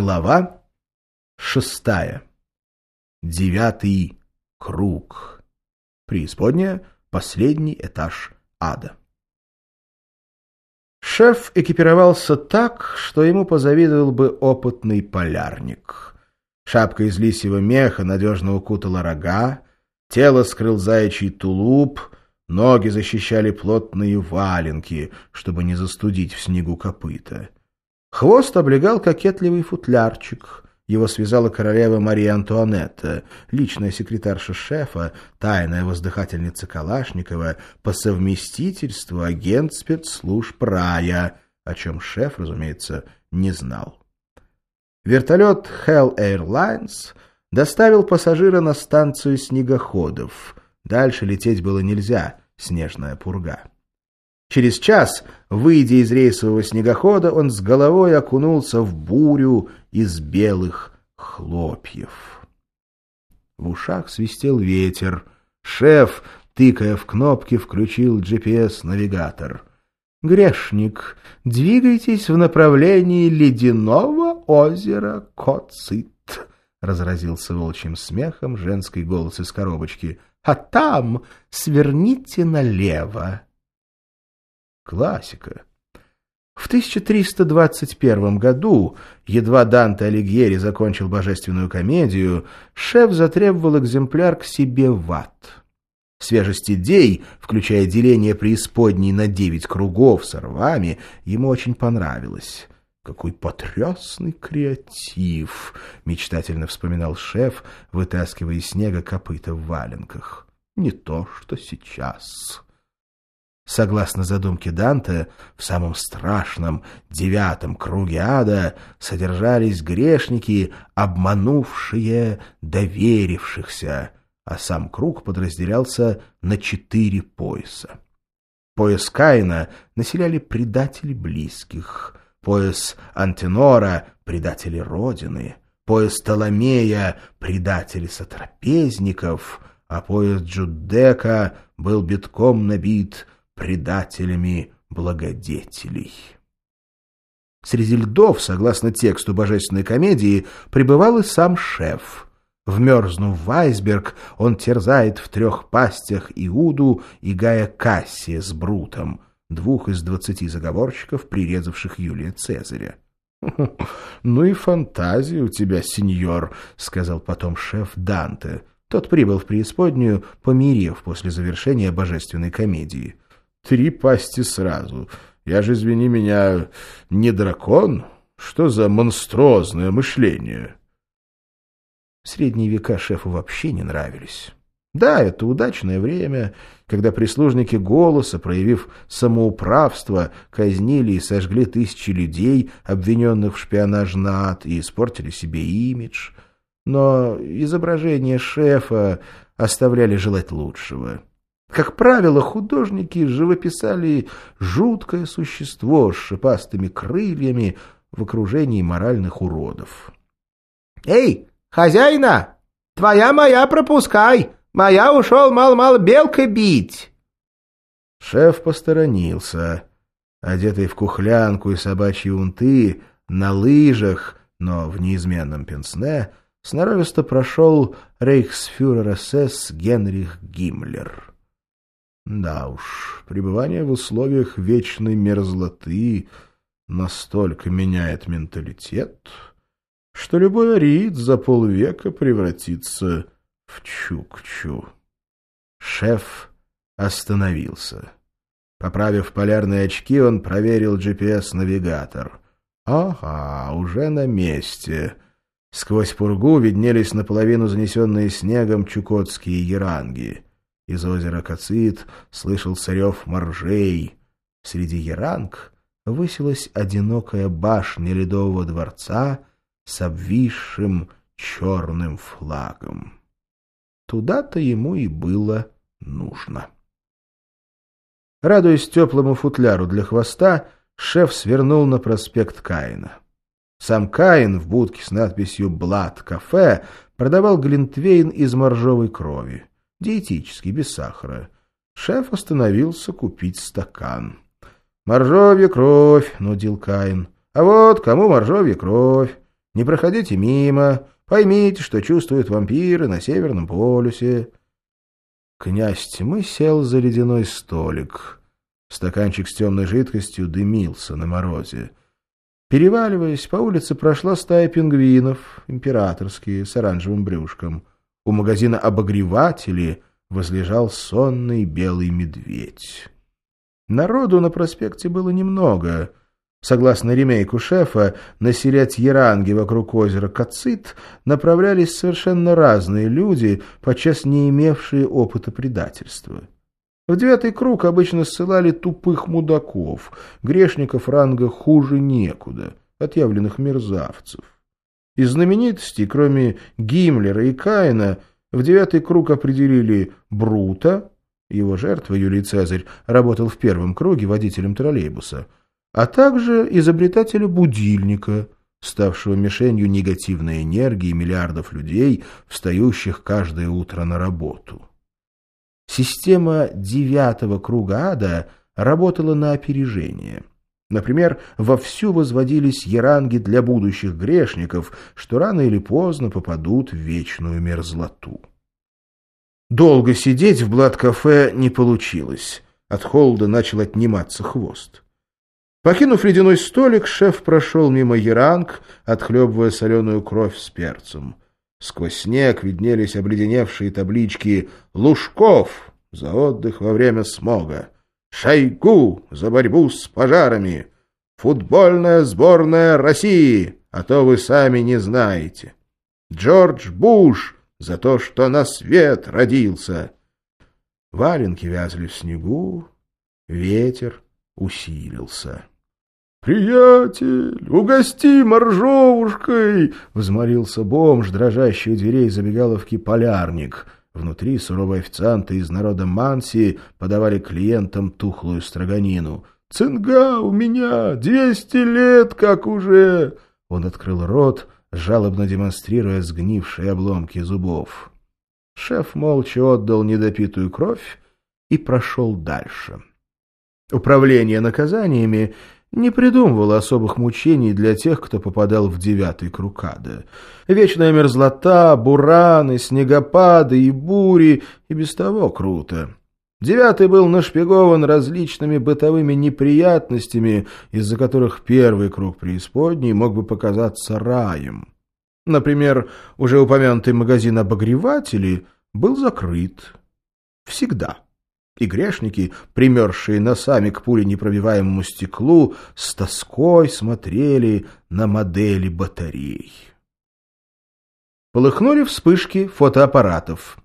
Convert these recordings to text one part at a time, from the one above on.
Глава шестая. Девятый круг. Преисподняя — последний этаж ада. Шеф экипировался так, что ему позавидовал бы опытный полярник. Шапка из лисьего меха надежно укутала рога, тело скрыл заячий тулуп, ноги защищали плотные валенки, чтобы не застудить в снегу копыта. Хвост облегал кокетливый футлярчик. Его связала королева Мария Антуанетта, личная секретарша шефа, тайная воздыхательница Калашникова, по совместительству агент спецслужб рая, о чем шеф, разумеется, не знал. Вертолет Hell Airlines доставил пассажира на станцию снегоходов. Дальше лететь было нельзя, снежная пурга. Через час, выйдя из рейсового снегохода, он с головой окунулся в бурю из белых хлопьев. В ушах свистел ветер. Шеф, тыкая в кнопки, включил GPS-навигатор. «Грешник, двигайтесь в направлении ледяного озера Коцит», — разразился волчьим смехом женский голос из коробочки. «А там сверните налево». Классика. В 1321 году, едва Данте Алигьери закончил божественную комедию, шеф затребовал экземпляр к себе в ад. Свежесть идей, включая деление преисподней на девять кругов с рвами, ему очень понравилось. «Какой потрясный креатив!» — мечтательно вспоминал шеф, вытаскивая из снега копыта в валенках. «Не то, что сейчас». Согласно задумке Данте, в самом страшном девятом круге ада содержались грешники, обманувшие доверившихся, а сам круг подразделялся на четыре пояса. Пояс Каина населяли предатели близких, пояс Антенора — предатели Родины, пояс Толомея — предатели сотрапезников, а пояс Джудека был битком набит — предателями благодетелей. Среди льдов, согласно тексту божественной комедии, пребывал и сам шеф. Вмерзнув в айсберг, он терзает в трех пастях Иуду и Гая Кассия с Брутом, двух из двадцати заговорщиков, прирезавших Юлия Цезаря. — Ну и фантазия у тебя, сеньор, — сказал потом шеф Данте. Тот прибыл в преисподнюю, помирив после завершения божественной комедии. Три пасти сразу. Я же, извини меня, не дракон. Что за монструозное мышление? Средние века шефу вообще не нравились. Да, это удачное время, когда прислужники голоса, проявив самоуправство, казнили и сожгли тысячи людей, обвиненных в шпионаж НАТ, и испортили себе имидж. Но изображения шефа оставляли желать лучшего. Как правило, художники живописали жуткое существо с шипастыми крыльями в окружении моральных уродов. «Эй, хозяина! Твоя моя пропускай! Моя ушел мало-мало белкой бить!» Шеф посторонился, одетый в кухлянку и собачьи унты, на лыжах, но в неизменном пенсне, сноровисто прошел рейхсфюрер СС Генрих Гиммлер. Да уж, пребывание в условиях вечной мерзлоты настолько меняет менталитет, что любой ариит за полвека превратится в чукчу. Шеф остановился. Поправив полярные очки, он проверил GPS-навигатор. Ага, уже на месте. Сквозь пургу виднелись наполовину занесенные снегом чукотские яранги — из озера Кацит слышался рев моржей. Среди яранг высилась одинокая башня ледового дворца с обвисшим черным флагом. Туда-то ему и было нужно. Радуясь теплому футляру для хвоста, шеф свернул на проспект Каина. Сам Каин в будке с надписью «Блад кафе» продавал глинтвейн из моржовой крови диетический, без сахара. Шеф остановился купить стакан. «Моржовья кровь», — нудил Каин. «А вот кому моржовья кровь? Не проходите мимо, поймите, что чувствуют вампиры на Северном полюсе. Князь тьмы сел за ледяной столик. Стаканчик с темной жидкостью дымился на морозе. Переваливаясь, по улице прошла стая пингвинов, императорские, с оранжевым брюшком. У магазина обогреватели возлежал сонный белый медведь. Народу на проспекте было немного. Согласно ремейку шефа, на Сирят-Яранге вокруг озера Кацит направлялись совершенно разные люди, подчас не имевшие опыта предательства. В девятый круг обычно ссылали тупых мудаков, грешников ранга хуже некуда, отъявленных мерзавцев. Из знаменитостей, кроме Гиммлера и Каина, в девятый круг определили Брута, его жертва Юлий Цезарь работал в первом круге водителем троллейбуса, а также изобретателя будильника, ставшего мишенью негативной энергии миллиардов людей, встающих каждое утро на работу. Система девятого круга ада работала на опережение. Например, вовсю возводились еранги для будущих грешников, что рано или поздно попадут в вечную мерзлоту. Долго сидеть в блат-кафе не получилось. От холода начал отниматься хвост. Покинув ледяной столик, шеф прошел мимо еранг, отхлебывая соленую кровь с перцем. Сквозь снег виднелись обледеневшие таблички «Лужков» за отдых во время смога, «Шойгу» за борьбу с пожарами, «Футбольная сборная России», а то вы сами не знаете, «Джордж Буш» за то, что на свет родился. Валенки вязли в снегу, ветер усилился. «Приятель, угости моржовушкой!» — взмолился бомж, дрожащий у дверей забегаловки «Полярник». Внутри суровые официанты из народа Манси подавали клиентам тухлую строганину. «Цинга у меня! Двести лет как уже!» Он открыл рот, жалобно демонстрируя сгнившие обломки зубов. Шеф молча отдал недопитую кровь и прошел дальше. Управление наказаниями не придумывала особых мучений для тех, кто попадал в девятый круг ада. Вечная мерзлота, бураны, снегопады и бури и без того круто. Девятый был нашпигован различными бытовыми неприятностями, из-за которых первый круг преисподней мог бы показаться раем. Например, уже упомянутый магазин обогревателей был закрыт. Всегда и грешники, примерзшие носами к пуленепробиваемому стеклу, с тоской смотрели на модели батарей. Полыхнули вспышки фотоаппаратов.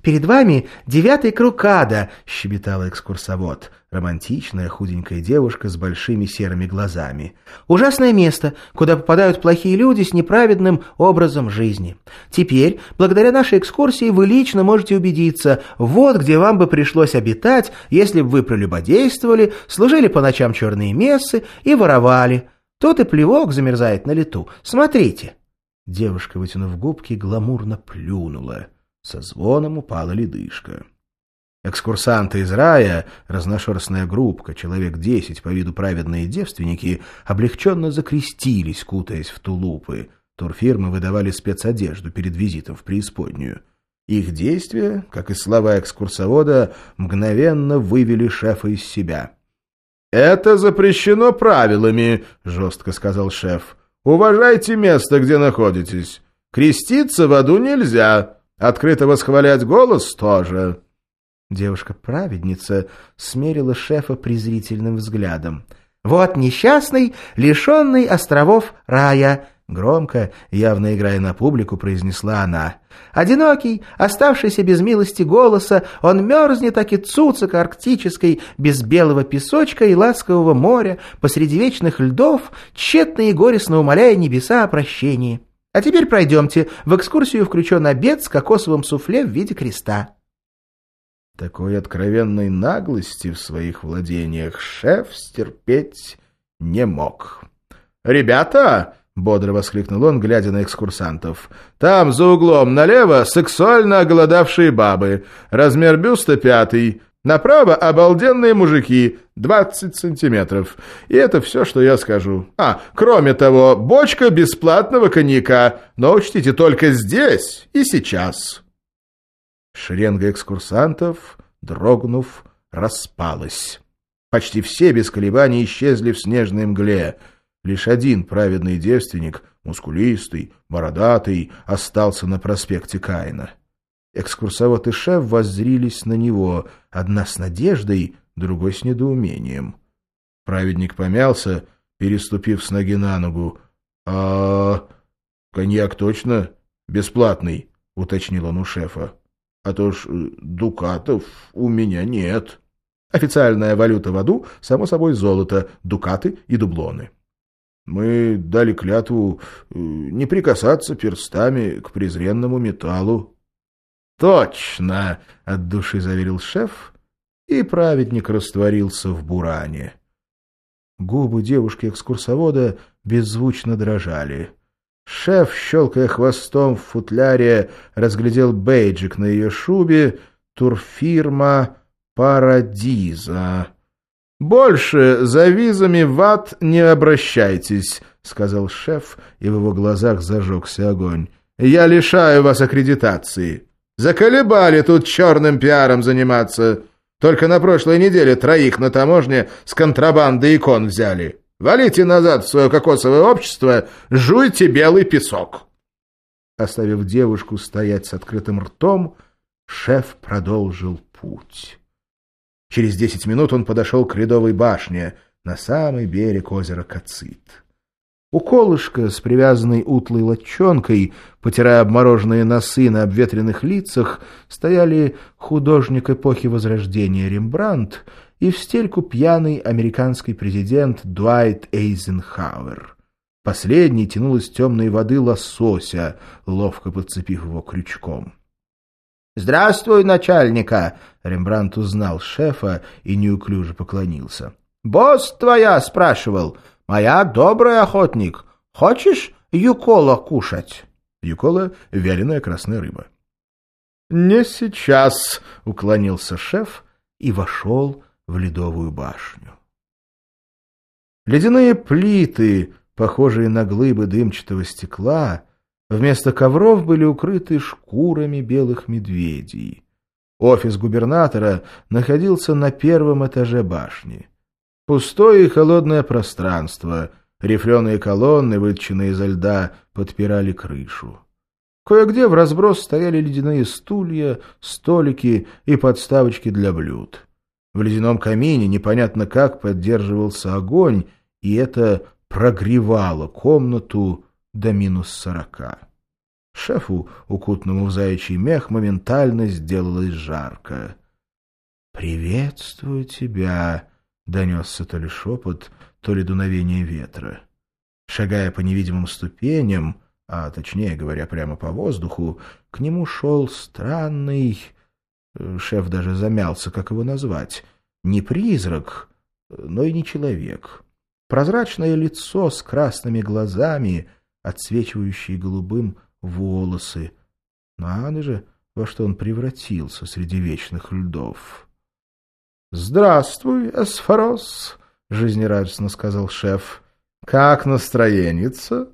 «Перед вами девятый круг ада», — щебетала экскурсовод, романтичная худенькая девушка с большими серыми глазами. «Ужасное место, куда попадают плохие люди с неправедным образом жизни. Теперь, благодаря нашей экскурсии, вы лично можете убедиться, вот где вам бы пришлось обитать, если бы вы прелюбодействовали, служили по ночам черные мессы и воровали. Тут и плевок замерзает на лету. Смотрите». Девушка, вытянув губки, гламурно плюнула. Со звоном упала ледышка. Экскурсанты из рая, разношерстная группка, человек десять по виду праведные девственники, облегченно закрестились, кутаясь в тулупы. Турфирмы выдавали спецодежду перед визитом в преисподнюю. Их действия, как и слова экскурсовода, мгновенно вывели шефа из себя. «Это запрещено правилами», — жестко сказал шеф. «Уважайте место, где находитесь. Креститься в аду нельзя». Открыто восхвалять голос тоже. Девушка-праведница смерила шефа презрительным взглядом. «Вот несчастный, лишенный островов рая!» Громко, явно играя на публику, произнесла она. «Одинокий, оставшийся без милости голоса, он мерзнет, аки цуцик арктической, без белого песочка и ласкового моря, посреди вечных льдов, тщетно и горестно умоляя небеса о прощении. А теперь пройдемте. В экскурсию включен обед с кокосовым суфле в виде креста. Такой откровенной наглости в своих владениях шеф стерпеть не мог. «Ребята!» — бодро воскликнул он, глядя на экскурсантов. «Там, за углом налево, сексуально оголодавшие бабы. Размер бюста пятый. Направо обалденные мужики, 20 сантиметров. И это все, что я скажу. А, кроме того, бочка бесплатного коньяка. Но учтите, только здесь и сейчас. Шеренга экскурсантов, дрогнув, распалась. Почти все без колебаний исчезли в снежной мгле. Лишь один праведный девственник, мускулистый, бородатый, остался на проспекте Каина. Экскурсовод и шеф воззрились на него, одна с надеждой, другой с недоумением. Праведник помялся, переступив с ноги на ногу. — А коньяк точно бесплатный? — уточнил он у шефа. — А то ж э, дукатов у меня нет. Официальная валюта в аду, само собой, золото, дукаты и дублоны. Мы дали клятву э, не прикасаться перстами к презренному металлу. «Точно!» — от души заверил шеф, и праведник растворился в буране. Губы девушки-экскурсовода беззвучно дрожали. Шеф, щелкая хвостом в футляре, разглядел бейджик на ее шубе «Турфирма Парадиза». «Больше за визами в ад не обращайтесь», — сказал шеф, и в его глазах зажегся огонь. «Я лишаю вас аккредитации». Заколебали тут черным пиаром заниматься. Только на прошлой неделе троих на таможне с контрабандой икон взяли. Валите назад в свое кокосовое общество, жуйте белый песок. Оставив девушку стоять с открытым ртом, шеф продолжил путь. Через десять минут он подошел к рядовой башне на самый берег озера Кацит. У колышка с привязанной утлой лодчонкой, потирая обмороженные носы на обветренных лицах, стояли художник эпохи Возрождения Рембрандт и в стельку пьяный американский президент Дуайт Эйзенхауэр. Последний тянул из темной воды лосося, ловко подцепив его крючком. «Здравствуй, начальника!» — Рембрандт узнал шефа и неуклюже поклонился. «Босс твоя спрашивал!» Моя добрый охотник. Хочешь юкола кушать?» Юкола — вяленая красная рыба. «Не сейчас», — уклонился шеф и вошел в ледовую башню. Ледяные плиты, похожие на глыбы дымчатого стекла, вместо ковров были укрыты шкурами белых медведей. Офис губернатора находился на первом этаже башни. Пустое и холодное пространство, рифленые колонны, выточенные изо льда, подпирали крышу. Кое-где в разброс стояли ледяные стулья, столики и подставочки для блюд. В ледяном камине непонятно как поддерживался огонь, и это прогревало комнату до минус сорока. Шефу, укутанному в заячий мех, моментально сделалось жарко. «Приветствую тебя!» Донесся то ли шепот, то ли дуновение ветра. Шагая по невидимым ступеням, а точнее говоря, прямо по воздуху, к нему шел странный... Э, шеф даже замялся, как его назвать. Не призрак, но и не человек. Прозрачное лицо с красными глазами, отсвечивающие голубым волосы. Надо же, во что он превратился среди вечных льдов. «Здравствуй, Эсфорос», — жизнерадостно сказал шеф. «Как настроенница?»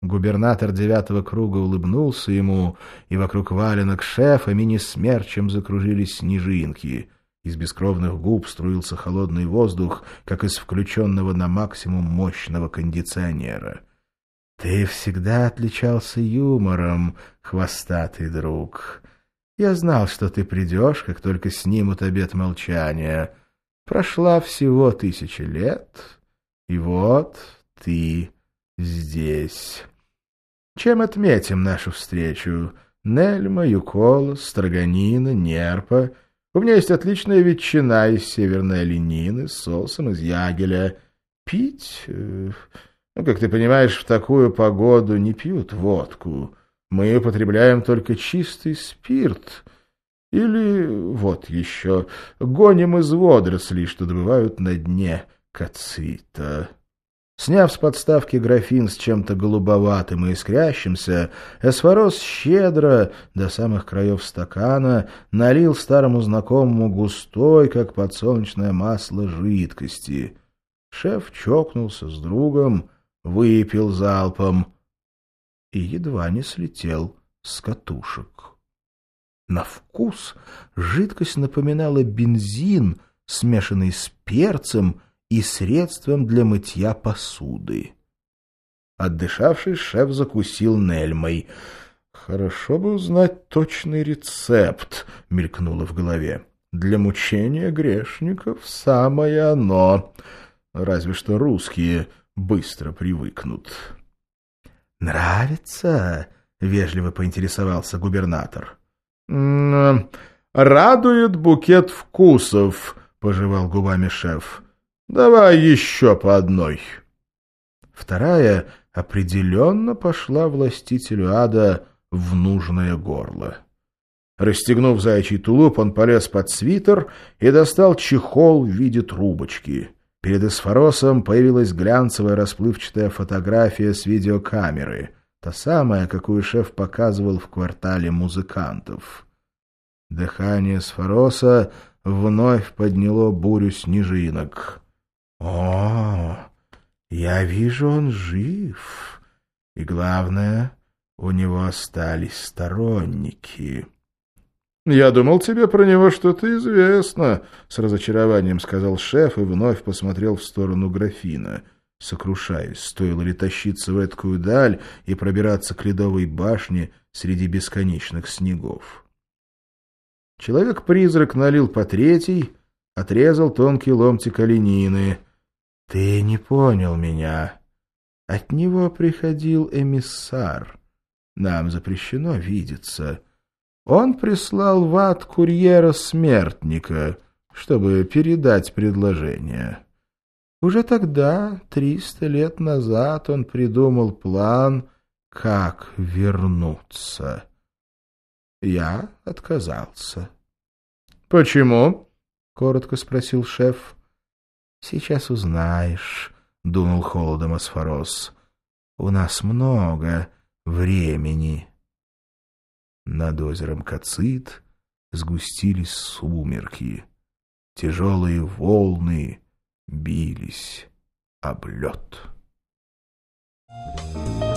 Губернатор девятого круга улыбнулся ему, и вокруг валенок шефа мини-смерчем закружились снежинки. Из бескровных губ струился холодный воздух, как из включенного на максимум мощного кондиционера. — Ты всегда отличался юмором, хвостатый друг. Я знал, что ты придешь, как только снимут обет молчания. Прошла всего тысяча лет, и вот ты здесь. Чем отметим нашу встречу? Нельма, Юкола, Строганина, Нерпа. У меня есть отличная ветчина из северной оленины с соусом из ягеля. Пить? Э, ну, как ты понимаешь, в такую погоду не пьют водку. Мы употребляем только чистый спирт. Или, вот еще, гоним из водорослей, что добывают на дне кацита. Сняв с подставки графин с чем-то голубоватым и искрящимся, Эсфорос щедро, до самых краев стакана, налил старому знакомому густой, как подсолнечное масло, жидкости. Шеф чокнулся с другом, выпил залпом и едва не слетел с катушек. На вкус жидкость напоминала бензин, смешанный с перцем и средством для мытья посуды. Отдышавшись, шеф закусил Нельмой. «Хорошо бы узнать точный рецепт», — мелькнуло в голове. «Для мучения грешников самое оно. Разве что русские быстро привыкнут». «Нравится?» — вежливо поинтересовался губернатор. «Радует букет вкусов», — пожевал губами шеф. «Давай еще по одной». Вторая определенно пошла властителю ада в нужное горло. Расстегнув заячий тулуп, он полез под свитер и достал чехол в виде трубочки. Перед эсфоросом появилась глянцевая расплывчатая фотография с видеокамеры, та самая, какую шеф показывал в квартале музыкантов. Дыхание Сфороса вновь подняло бурю снежинок. «О, я вижу, он жив, и, главное, у него остались сторонники». «Я думал, тебе про него что-то известно», — с разочарованием сказал шеф и вновь посмотрел в сторону графина, сокрушаясь, стоило ли тащиться в эткую даль и пробираться к ледовой башне среди бесконечных снегов. Человек-призрак налил по третий, отрезал тонкий ломтик оленины. «Ты не понял меня. От него приходил эмиссар. Нам запрещено видеться». Он прислал в ад курьера-смертника, чтобы передать предложение. Уже тогда, триста лет назад, он придумал план, как вернуться. Я отказался. — Почему? — коротко спросил шеф. — Сейчас узнаешь, — думал холодом Асфорос. — У нас много времени. Над озером Кацит сгустились сумерки. Тяжелые волны бились об лед. Thank you.